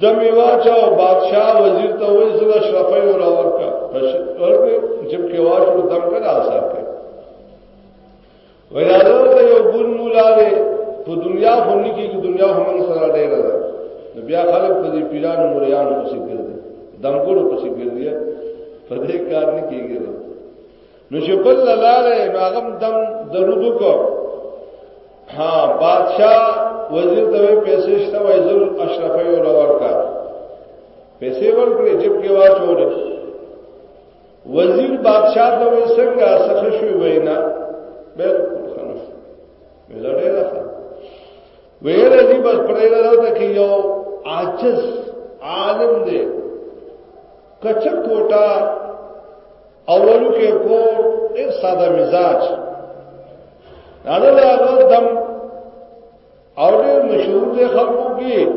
د میواچا او بادشاہ وزیر ته وې زړه شرفه او راور کا ورکه جب کې واشو دم کړه آثار کړ ویاده ته یو ګون مولاله په دنیا خو نه کې دنیا هم سره ډیر ده نو بیا خلک په دې پیرانو مریانو پسې ګرځي دمګورو پسې ګرځي په دې کار نه کېږي نو چې بل لاله هغه دم درود کو ها بادشاہ وزیر ته پیسې شته وای زل اشرفی او لور کا پیسې ورکړي جب کې واچول وزیر بادشاہ ته وې څنګه سخه شوی وینا بالکل خلاص ولړې راځه ویل دي بس پرې راځه کې یو عاجز عالم دی کچ کوټا اولو کې کو ډیر ساده مزاج هغه هغه دم او ډیر مشهور دی خلکو کې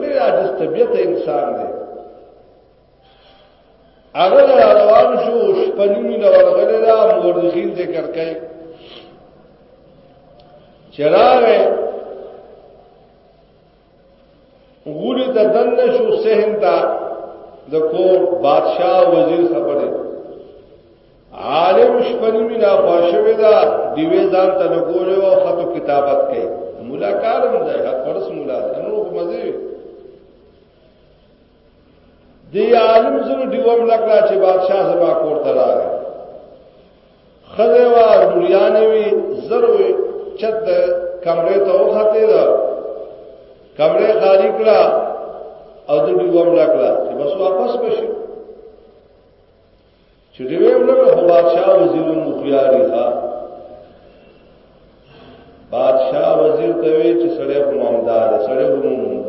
ډیر عاجز طبیعت انسان دی هغه روان شو شپنی نو ورغله دا مورخین ذکر کوي چراغ غولی ته دن شو سهن تا د کور بادشاہ وزیر خبره عالم شپنی می نا خوشوی دا دیوی ځان ته لګوره او خطو کتابت کوي ملاقات هم ده فرس ملاقات نو مزه دی عالم زره دیوم لکړه چې بادشاہ زما کور ته راغی خزه وا لوریانه وی زره چت کمرې ته وخته دا کمرې خالی کړه او د دیوم لکړه چې بس واپس بشي چې دی ویم نه خو بادشاہ وزیر مو خياري ښا بادشاہ وزیر ته وی چې سړی په مامدار سړی په مونږ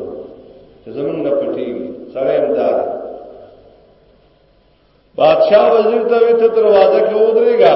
چې زمونږ نه پټيږي سړی امدار بادشاہ وزیر ته وی ته دروازه کې ودرېګا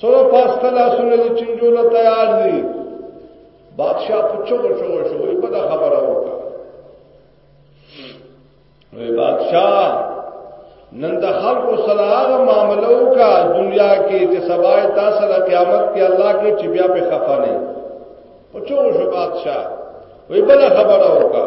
سره پاسته لاسونه دي چنجو له تیار دي بادشاہ په چوغو چوغو شو وي په خبره وکړه وی بادشاہ نن د خلکو سره هغه معاملو کا دنیا کې چې سبا تا سره قیامت کې الله کې چې بیا په خفه نه په چوغو شو بادشاہ وی بل خبره وکړه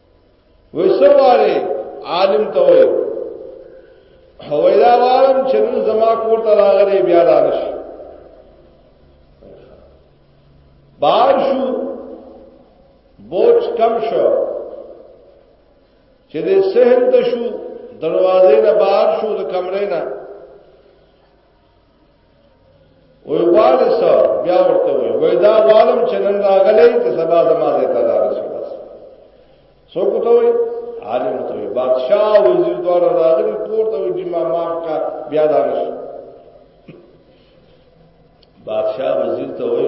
وسواله عالم ته وای هوای دا وارم چې نن زما کور ته راغلی بیا رانش بار شو بوج کم شو چې د سهن ته شو دروازې نه بار شو د کمرې نه وې واله سره بیا ورته وې وې دا عالم چې نن راغلې چې سبا زما دې ته راځي بس سو کو ته وې عالم ته وې بادشاہ وزیر دواره راغلي کور ته وې چې ما معاف کا بیا دا نشي بادشاہ وزیر ته وې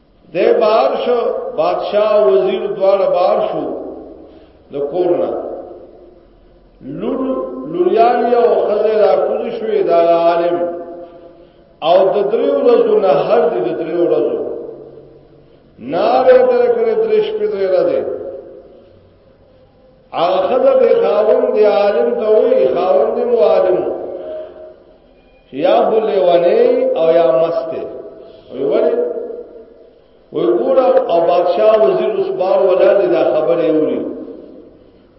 دی بار شو بادشاہ وزیر دواړه بار شو د کورنا لور لوریان یو خزه را کوز شوې دا عالم او د درې ورځو نه هر دې د درې ورځو ناره در کړې درې شپې درې را دې هغه خزه به خاوند دی عالم ته وی خاوند مو عالم چې یا خو لیونی او یا مست دی وی ولی وی ګوره او بادشاه وزیر اوس بار ولاړ دی دا خبره اوري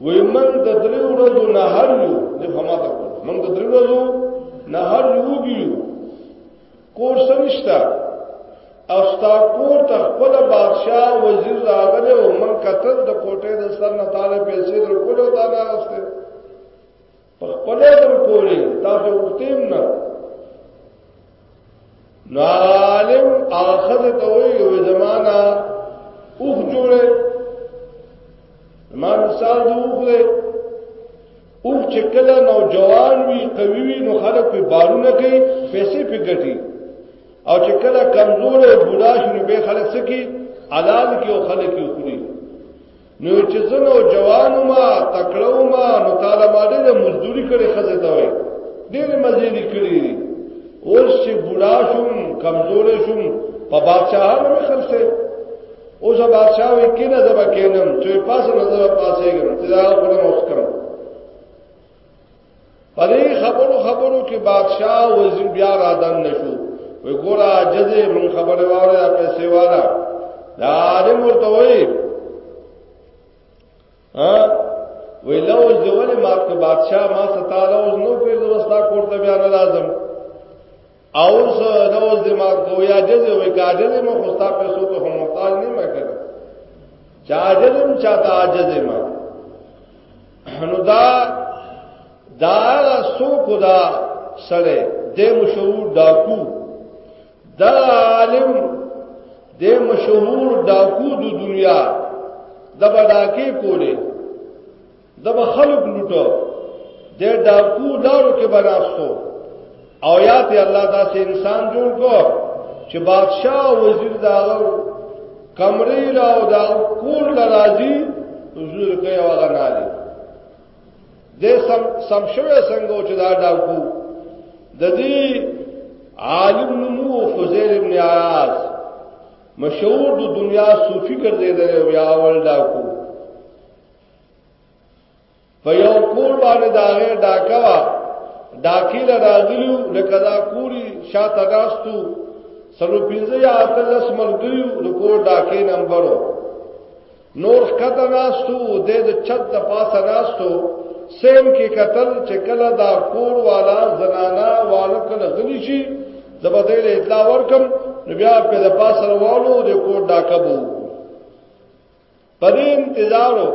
وی من د درې ورځو نه هر یو د فما ته من د درې ورځو نه هر یو ګیو کور سمشتا او ستا کور ته خپل بادشاه وزیر راغله او من کتل د کوټې د سر نه تعالی پیسې در کولو دا نه غسته په خپل ډول کولی تاسو وختیم نه نو عالم اخذ ته وی یو زمانہ اوخ جوړه ما مثال دی اوخ دی اوخ چې کله نوجوان وی قوی وی نو خلک په بارونه کوي پیسې په ګټي او چې کله کمزور او بوډا شي نو به خلک سکی حلال کې او خلک یې خوري نو چې زنو جوانو ما تکړو ما نو تعالی ما دې مزدوري کړې خزه تا وي ډېر مزې دې کړې اوس چې بوډا شوم کمزور شوم په بادشاہ نه خرڅه اوس بادشاہ وي کینه زبا کینم چې پاسه نه زبا پاسه ګرم چې دا خپل موس کړم پدې خبرو خبرو کې بادشاہ وزیر بیا را دن نشو وی ګورا جزې من خبره واره پیسې والا دا عالم ورته وی ها وی لو ځول مات ک بادشاہ ما ستاله اوس نو په ورستا کوړه بیا نه لازم او اوس دا اوس د ما گویا جزې وې کاجز ما خو ستا پیسو ته هم محتاج نه ما کړ چا جزم چا تا عاجز ما نو دا دا سو کو دا سره د مشهور ډاکو دا عالم د مشهور ډاکو د دنیا د بډاکې کوله د به خلق لوټو د ډاکو لارو کې بناستو او یا ته الله داسې انسان جوړ کو چې بادشاہ وزیر دا کمرې لا او دا کور لا راځي حضور کوي او هغه نه دي د سم سم شوه څنګه چې دا ډاکو د دې عالم نمو فضیل ابن عیاض مشهور د دنیا صوفي ګرځیدل او یا ول ډاکو په یو کور باندې داغه ډاکوا ډاکی لراغلیو لکه دا کوری شاته راستو سلو پینځه یا اتلس ملګریو د کور ډاکی نمبرو نور کته راستو د چت د پاسه راستو سیم کې قتل چې کله دا کور والا زنانا والا کله غلی شي زبدل اطلاع ورکم نو بیا په د پاسه والو د کور ډاکبو په دې انتظارو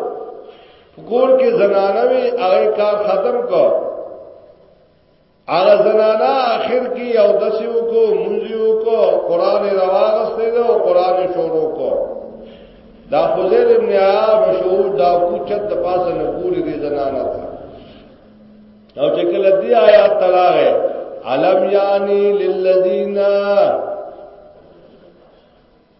کور کې زنانه وی هغه کار ختم کو هغه زنانه اخر کې او دسیو کو منځیو کو قران راوغسته ده او قران شروع کو دا حضور ابن عام مشهور دا کوچت د پاسه نه ګوري دي زنانه تا او چې کله دی آیات تلاغه علم یعنی للذین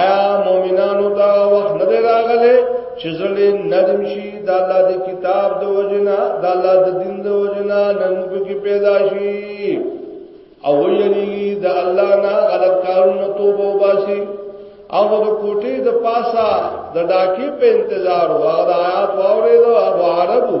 آیا مؤمنانو دا وخت نه راغله چې زړه نرم شي د الله د کتاب د وجنا د الله د دین د وجنا نن کې پیدا شي او یری د الله نه غلط کارونه توبه وباسي او د کوټې د پاسا د ډاکی په انتظار و هغه آیات واورې دا عربو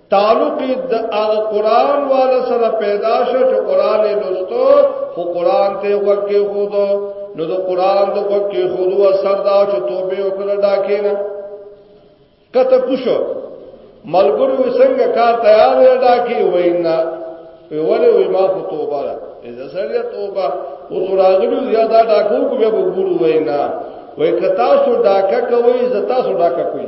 تعلق د هغه قران والا سره پیدا شو چې قران یې لوستو خو قران ته وګه خود نو د قران د وګه خود او اثر دا چې توبه وکړه دا کینه کته کوشو ملګری وسنګ کار تیار دی دا کی وینا ویوله وی ما په توبه را اذا سړی توبه او تراغلو زیاده دا کو کو به وګورو وینا وای کتا سو ډاکه کوي زتا سو ډاکه کوي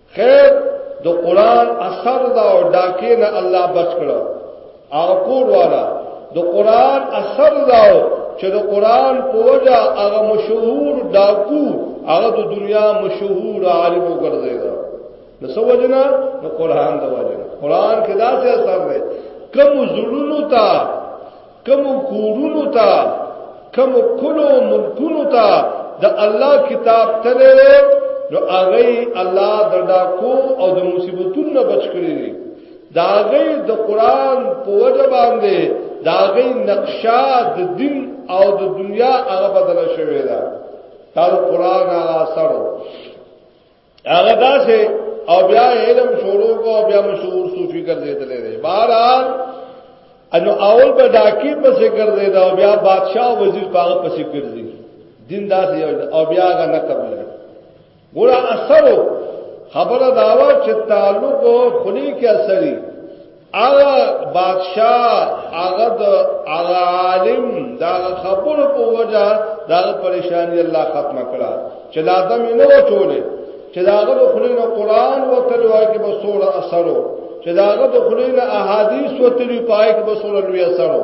خیر د قران اثر دا او ډاکې نه الله بچ کړو هغه کور والا د قران اثر دا چې د قران په وجه هغه مشهور ډاکو هغه د دنیا مشهور عالم وګرځیدا نو سو وجنا نو قران دا وجه قران کې دا څه اثر دی کوم زړونو ته کوم کورونو ته کوم کلو ملکونو ته د الله کتاب تللی نو هغه الله د ډاکو او د مصیبتونو بچ کړی دی دا هغه د قران په وجه باندې دا هغه نقشه د دین او د دنیا هغه بدل شوی دا دا قران هغه سره هغه داسې او بیا علم شروع کو او بیا مشهور صوفي ګرځیدل دي بهرحال انو اول به ډاکی پسې ګرځي دا او بیا بادشاہ وزیر پاغه پسې ګرځي دین داسې او بیا هغه نه قبل ګور اثر خبره داوا چې تعلق خلی کې اثرې هغه بادشاہ هغه د هغه عالم دا خبر په وجه دا پریشانی الله ختم کړه چې لا دم نه وټولې چې داغه د خلینو قران او تلوای کې بسوله اثرو چې داغه د خلینو احادیث او تلوای پای کې بسوله لوی اثرو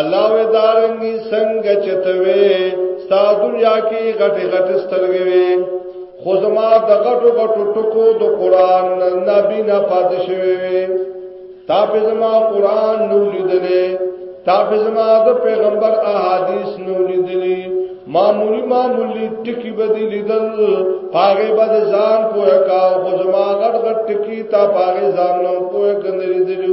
الله وې دارنګي څنګه چتوي ستا دنیا کې غټي غټي سترګې وي خو زما د غټو غټو ټکو د قران نبی نه پاتې شوی وي تا په زما قران نو لیدلې تا په زما د پیغمبر احادیث نو لیدلې معمولی معمولی ټکی بدی لیدل پاګه بد ځان پوهه کا خو زما غټ غټ ټکی تا پاګه ځان نو پوهه کندې لیدلې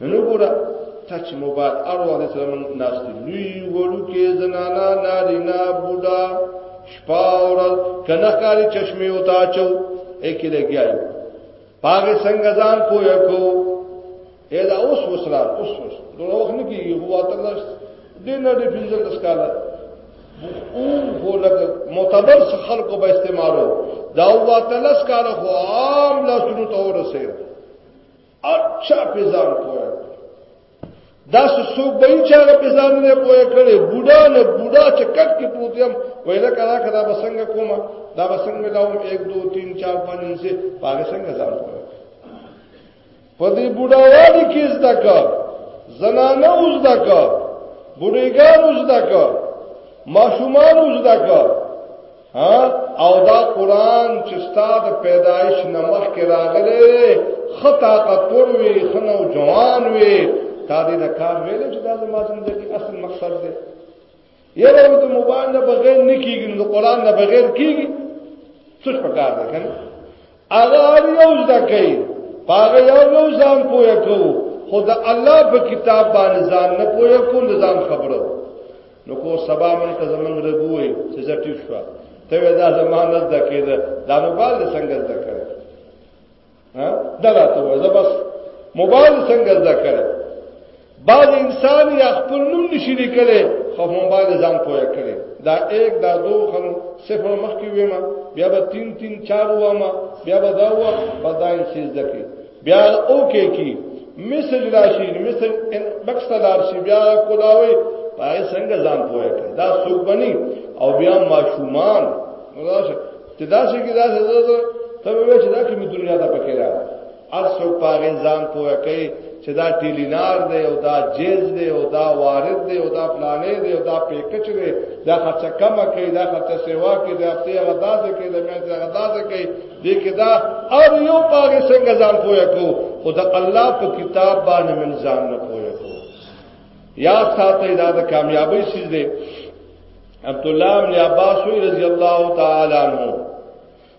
نو ګوره ته چې موبایل اړو د سره من ناشتي لوی وړو کې زنانا نارینا بوډا شپه ورځ کنه کاری چشمه او تا چو اکی لګیایو پاګه څنګه ځان پوهه کو اې دا اوس وسره اوس اوس دوه وخت نه کیږي هو اتل دې نه دې فیزل اسکاله او هو لکه معتبر خلکو به استعمالو دا هو اتل اسکاله خو عام لاسونو تور سره اچھا په ځان پوهه دا څوک به چې هغه په ځان نه پوهه کړي بوډا نه بوډا چې کټ کې پروت یم ویل کړه کړه بسنګ کومه دا بسنګ ملاوم 1 2 3 4 5 انسه پاره څنګه ځان پوهه په دې بوډاوالي کې زده کا زنانه وزده کا بوډېګان وزده کا ماشومان وزده کا ها او دا قران چې ستاد پیدایش نمخ کې راغلي خطا قطور وي خنو جوان وي تا دې د کار ویل چې دا زما زندگی اصل مقصد دی یره د موبایل نه بغیر نه کیږي نو قران نه بغیر کیږي څه پکار ده کنه هغه یو ځکه کوي هغه یو یو ځان پوهه کوو خو د الله په کتاب باندې ځان نه پوهه کوو ځان خبرو نو کو سبا مونږ ته زمونږ ربوي چې زټی شو ته دا زمانه د کېده دا نو بال څنګه د کړه ها دا راته وځه بس موبایل څنګه د کړه بعض انسان یا خپل نوم نشي لیکلی خو هم باندې ځان پوهه کړي دا 1 دا 2 خل صفر مخ کې ویم بیا به 3 3 4 وام بیا به دا و بداین سیز دکی بیا اوکې کی میسج راشي میسج ان بکس دار شي بیا کولاوي پای څنګه ځان پوهه کړي دا سوق بني او بیا ماشومان راشه چې دا څنګه دا څه ته وې چې دا کومه دنیا ته پکې راځي هر څوک په هغه ځان پوهه کوي چې دا ټیلینار دی او دا جیز دی او دا وارد دی او دا فلانې دی او دا پیکچ دی دا خرچه کم کوي دا خرچه سیوا کوي دا هفته هغه داسې کوي دا میاشت هغه داسې کوي دې کې دا او یو پاګه څنګه ځان پوهه کو خو دا الله په کتاب باندې من ځان نه پوهه کو یا ساته دا د کامیابی شیز دی عبد الله بن عباس رضی الله تعالی عنہ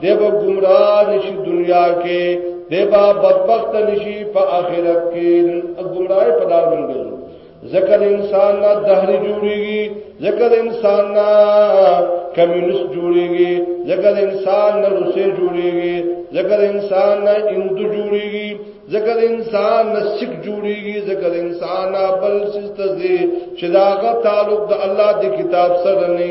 دی به گمراه نشي دنیا کې دی به بدبخت نشي په آخرت کې گمراه په دار باندې ذکر انسان نه دهری جوړیږي ذکر انسان نه کمیونست جوړیږي ذکر انسان نه روسي جوړیږي ذکر انسان نه هندو جوړیږي ذکر انسان نه سک جوړیږي ذکر انسان نه بل څه ته چې داغه تعلق د الله د کتاب سره نه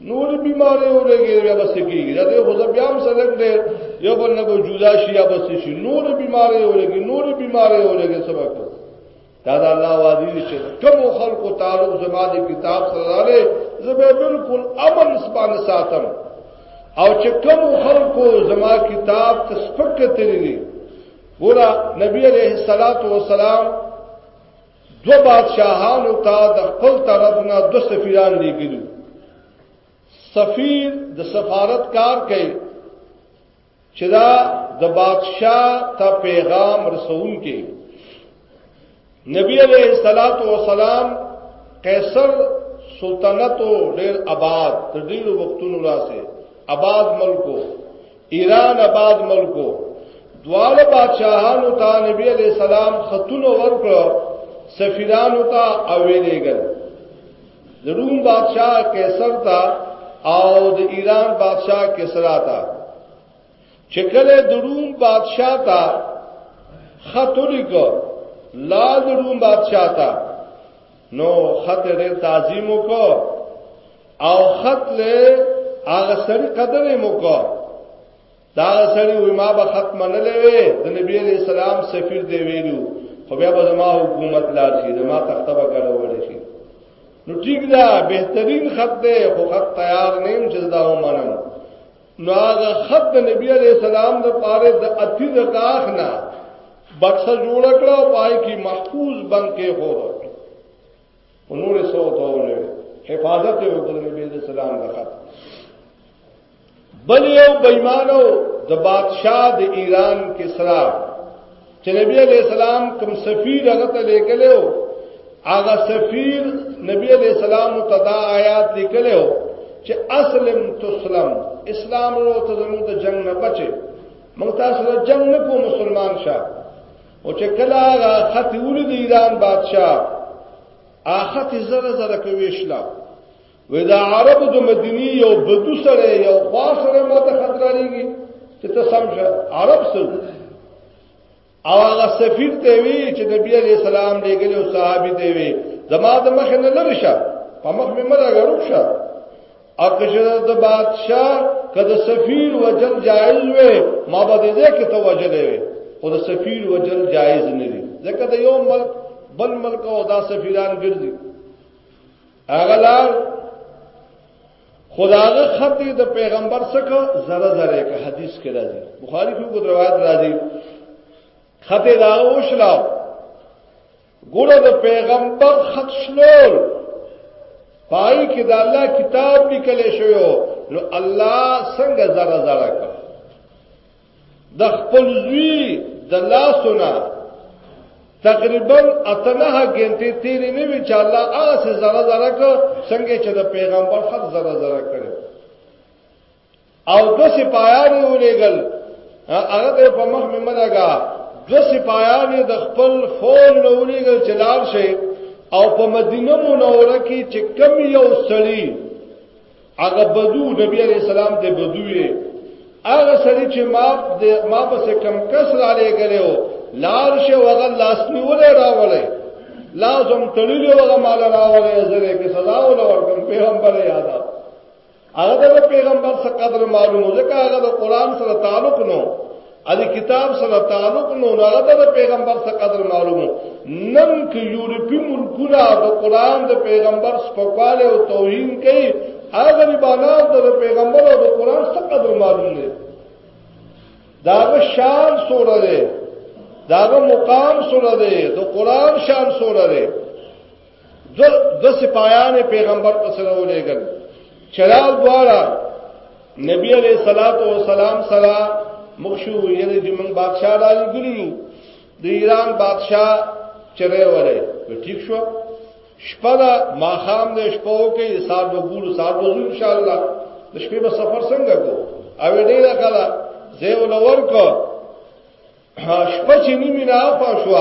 نور بیماری ہو لے گی یا بس کی گی جاتے خود اب یام سلک دے یا بل نبو جدا شی یا بس شی نور بیماری ہو لے گی نور بیماری ہو لے گی سبق تو دادا اللہ وادی دی چھے کم و خلق و تعلق زما دی کتاب صلی اللہ علیہ زبے بالکل امن اسبان ساتم او چھے کم و خلق و زما کتاب تسپک تیلی دی بولا نبی علیہ السلام دو بادشاهانو ته د خپل طرف نه دو سفیران لګلو سفیر د سفارت کار کوي چې دا د بادشاه ته پیغام رسون کې نبی علیہ الصلات والسلام قیصر سلطنت ډیر آباد تر ډیرو وختونو راځي آباد ملکو ایران آباد ملکو دواله بادشاہانو ته نبی علیہ السلام خطونه ورکړو سفیرانو ته او ویلېګل د روم بادشاہ قیصر ته او د ایران بادشاہ کسرا ته چکله د روم بادشاہ ته خط ولیکو لا د روم بادشاہ ته نو خط ډېر تعظیم وکړو او خط له هغه سړي قدر یې وکړو دا سړي وې ما به خط منلې وې د نبی عليه السلام سفیر دی ویلو خو بیا به زما حکومت لا شي زما تخته به ګډوډ شي نو ټیک دا بهترین خط دی خو خط تیار نیم چې دا ومنم نو هغه خط د نبی علی السلام د پاره د اتی د کاخ نه بکسه جوړ کړه او پای کې محفوظ بن کې هو نور سو ته ولې حفاظت یې وکړ نبی علی السلام د خط بل یو بېمانو د بادشاہ د ایران کسرا چې نبی علی السلام کوم سفیر هغه ته لیکلو هغه سفیر نبی علی السلام ته دا آیات لیکلو چې اسلم تسلم اسلام ورو ته زموږ د جنگ نه بچي موږ تاسو د جنگ نه کو مسلمان شه او چې کله هغه خط ولید ایران بادشاہ اخت زره زره کوي شلا وې دا عرب د مدینی یو بدو سره یو خوا سره ماته خطر لري چې ته سمجه عرب سره او هغه سفیر ته وی چې نبی علی السلام لګل او صحابي دی وی زما د مخ نه لری شه په مخ مې مړه غړو شه او که چې د بادشاہ کده سفیر وجل جائز وي ما به دې کې ته وجل وي خو د سفیر وجل جائز نه دي ځکه د یو ملک بل ملک او دا سفیران ګرځي هغه لار خداغه خط د پیغمبر څخه زره زره کا حدیث کې راځي بخاری کې کو روایت راځي خط دا وشلا ګوره د پیغمبر خط شلول پای کې د الله کتاب لیکل شوی نو الله څنګه زره زره کا د خپل زوی د لاسونه تقریبا اتنه غنټه تیرې نه وی چې الله هغه څه زره زره کو څنګه چې د پیغمبر خط زره زره کړو او دو سپایانی ولېګل هغه ته په مخ مې ملګا دو سپایانی د خپل فون نه ولېګل چې لار شي او په مدینه منوره کې چې کم یو سړی هغه بدو نبی علیہ السلام ته بدوی هغه سړي چې ما ما پس کم کس را لګلو لار شه وغه لاس نیولې راولې لازم تړلې وغه مال راولې زره کې سزا ول ورکم پیغمبر یاد هغه د پیغمبر څخه قدر معلومه ځکه هغه د قران سره تعلق نو ادي کتاب سره تعلق نو هغه د پیغمبر څخه قدر معلومو نن کې یورپی ملکونه د قران د پیغمبر سپکواله او توهین کوي هغه غریبانان د پیغمبر او د قران څخه قدر معلوم دي داغه شان سوره ده داغه مقام سوره ده د قران شان سوره ده دو دو سپایان پیغمبر ته سره ولېګل چرال دواړه نبی علیہ الصلات والسلام سره مخشو یې د موږ بادشاہ راځګلو د ایران بادشاہ چره وره ټیک شو شپه دا ماخام دې شپو کې سار به ګورو سار به ان شاء الله د شپې به سفر څنګه کو او ډیره کله زه ولور کو شپه چې نیمه نه خوا شو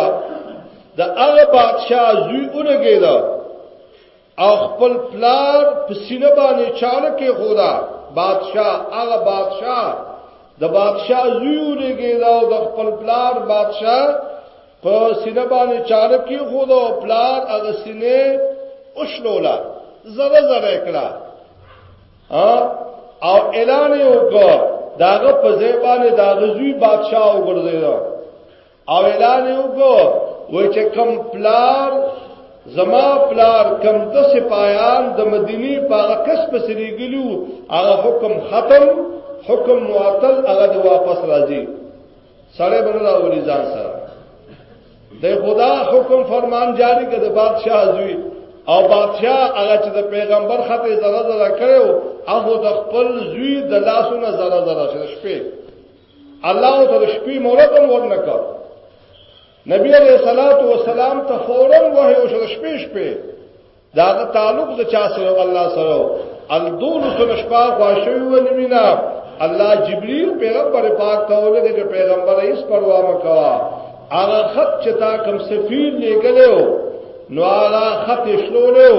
د هغه بادشاہ زوی اونګی دا او خپل پلار په سینه باندې چاله کې خدا بادشاہ هغه بادشاہ د بادشاہ زوی اونګی دا او د خپل پلار بادشاہ په سینه باندې چاله کې خدا او پلار هغه سینه اوشلولا زره زره کړه او اعلان یې وکړ داغه په ځای باندې دا غزوی بادشاہ وګرځید او اعلان یې وکړ وای چې کم پلار زما پلار کم د سپایان د مدینی په کس په سری ګلو هغه حکم ختم حکم معطل هغه واپس راځي سړی بنلا ولې ځان سره د خدا حکم فرمان جاری کړه د بادشاہ زوی او بادشاہ هغه چې د پیغمبر خطه زره زره کړو هغه د خپل زوی د لاسونو زره زره شپې الله او د شپې مولد هم ورنکړ نبی علیہ الصلوۃ والسلام ته فورا وحی او شپې شپې دا غ تعلق د چا سره الله سره الدون سره شپه خواشوي ونمینا الله جبريل پیغمبر پاک ته ولګي چې پیغمبر یې پروا مکوا هغه خط چې تا کوم سفیر لګلو نو هغه خط شلولو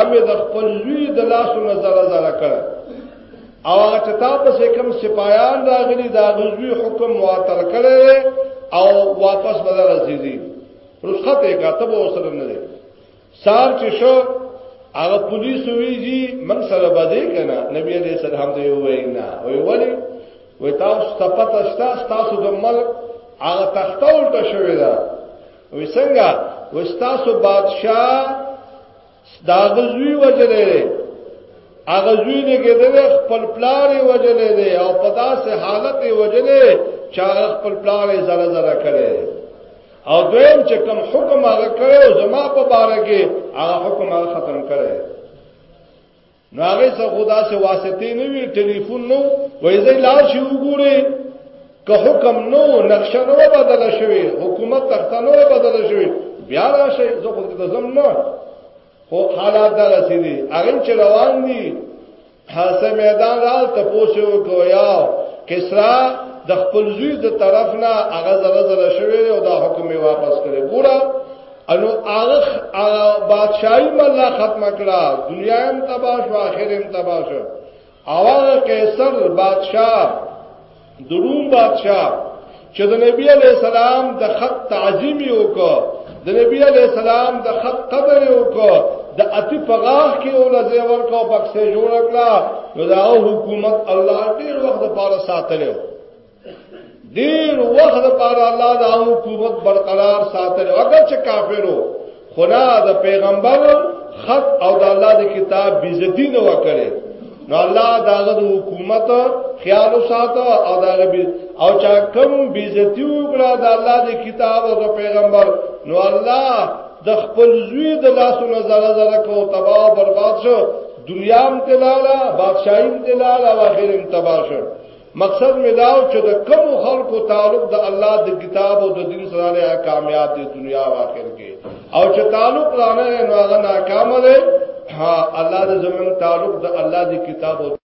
امه د خپل لوی د لاسو نظر زړه کړ او هغه چې تا په کوم سپایان راغلي دا غزوی حکم معطل کړي او واپس بدل راځي رخصت یې کاته به وسره نه سار چې شو هغه پولیس ویږي من سره بده کنه نبی عليه السلام دی وینا وی ولی وی تاسو تپتا شتا تاسو د مل هغه تختول ته شوی دا وی څنګه وی تاسو بادشاہ دا غزوی وجلې هغه زوی نه کېدل خپل پلار یې وجلې دی او په داسې حالت یې وجلې چې هغه خپل پلار یې زړه زړه کړي او دویم چې کوم حکم هغه کړو زما په باره کې هغه حکم هغه ختم کړي نو هغه څه خدا سے واسطه نه وی ټلیفون نو وای زې لار شي وګوري که حکم نو نقشه نو بدل شوی حکومت تخت نو بدل شوی بیا راشي زه خو د زم نه خو حالات دا رسیدي هغه چې روان دي حاصل میدان رال تپوسو گویا کسرا د خپل زوی د طرف نه هغه زره زره شوی او دا حکم یې واپس کړی ګوره انو هغه هغه بادشاہي مله ختم کړه دنیا هم تباہ شو آخر هم تباہ شو او هغه قیصر بادشاہ د روم بادشاہ چې د نبی علی السلام د خط تعظیم یو کو د نبی علی السلام د خط قدر یو کو د اتی فغاخ کې او لزه ورکو بکسه جوړ کړه نو دا حکومت الله ډیر وخت لپاره ساتلو ډیر وخت لپاره الله دا حکومت برقرار ساتلو اگر چې کافرو خدا د پیغمبر خط او د الله د کتاب بیزتی نه وکړي نو الله داغه د حکومت خیال ساته او داغه بی او چا کم بیزتی وکړه د الله د کتاب او د پیغمبر نو الله د خپل زوی د لاسو نظر زره کو تباہ او برباد شو دنیا هم تلاله بادشاہی هم تلاله او اخر هم تباہ شو مقصد مې دا و چې د کوم خلکو تعلق د الله د کتاب او د دین سره نه کامیاب دي دنیا او آخرت کې او چې تعلق لانه نه هغه ناکام دی ها الله د زمون تعلق د الله د کتاب او